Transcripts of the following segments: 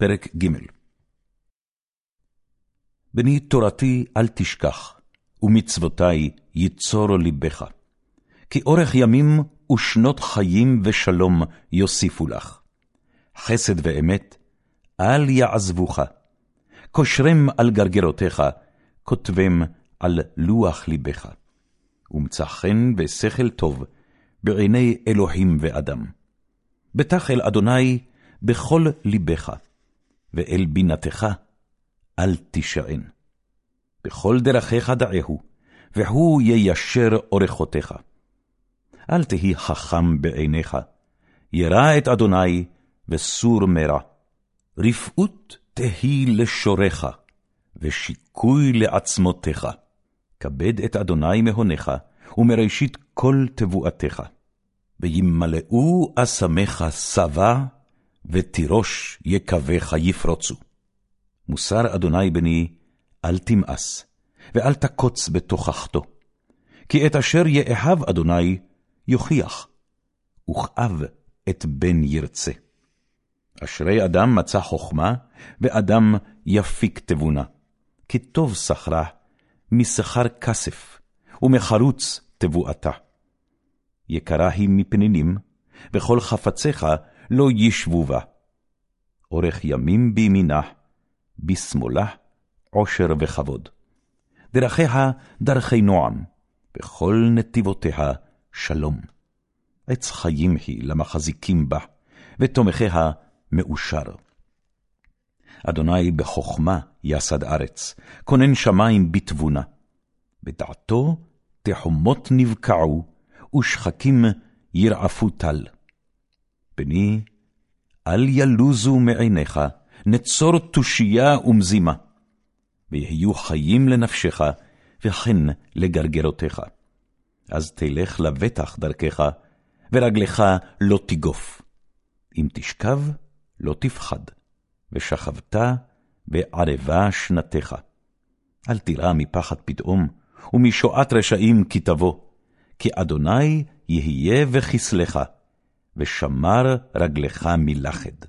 פרק ג. בני תורתי אל תשכח, ומצוותי יצור לבך. כי אורך ימים ושנות חיים ושלום יוסיפו לך. חסד ואמת, אל יעזבוך. קושרם על גרגרותיך, כותבם על לוח לבך. ומצא חן ושכל טוב בעיני אלוהים ואדם. בטח אל אדוני בכל לבך, ואל בינתך אל תישען. בכל דרכיך דעהו, והוא יישר אורחותיך. אל תהי חכם בעיניך, ירא את אדוני וסור מרע. רפאות תהי לשורך, ושיקוי לעצמותיך. כבד את אדוני מהונך, ומראשית כל תבואתך. וימלאו אסמך שבה, ותירוש יקבך יפרוצו. מוסר אדוני בני, אל תמאס, ואל תקוץ בתוכחתו. כי את אשר יאהב אדוני, יוכיח, וכאב את בן ירצה. אשרי אדם מצא חכמה, ואדם יפיק תבונה. כי טוב שכרה, משכר כסף, ומחרוץ תבואתה. יקרה היא מפנינים, וכל חפציך לא ישבו בה. אורך ימים בימינה, בשמאלה עושר וכבוד. דרכיה דרכי נועם, וכל נתיבותיה שלום. עץ חיים היא למחזיקים בה, ותומכיה מאושר. אדוני בחכמה יסד ארץ, כונן שמים בתבונה. בדעתו תחומות נבקעו, ושחקים ירעפו טל. בני, אל ילוזו מעיניך, נצור תושייה ומזימה, ויהיו חיים לנפשך, וכן לגרגרותיך. אז תלך לבטח דרכך, ורגלך לא תגוף. אם תשכב, לא תפחד, ושכבת בערבה שנתך. אל תירא מפחד פתאום, ומשועת רשעים כי תבוא, כי אדוני יהיה וכסלך, ושמר רגלך מלחד.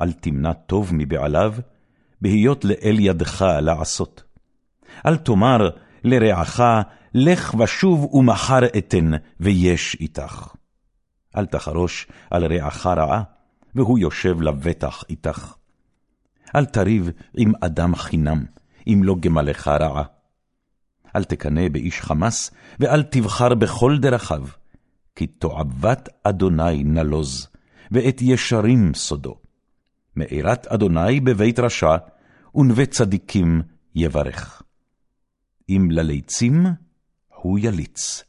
אל תמנע טוב מבעליו, בהיות לאל ידך לעשות. אל תאמר לרעך, לך ושוב ומחר אתן, ויש איתך. אל תחרוש על רעך רעה, והוא יושב לבטח איתך. אל תריב עם אדם חינם, אם לא גמלך רעה. אל תקנא באיש חמס, ואל תבחר בכל דרכיו, כי תועבת אדוני נלוז, ואת ישרים סודו. מארת אדוני בבית רשע, ונווה צדיקים יברך. אם לליצים, הוא יליץ,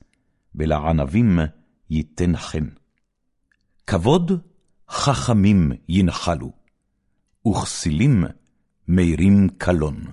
ולענבים ייתן חן. כבוד חכמים ינחלו, וכסילים מרים קלון.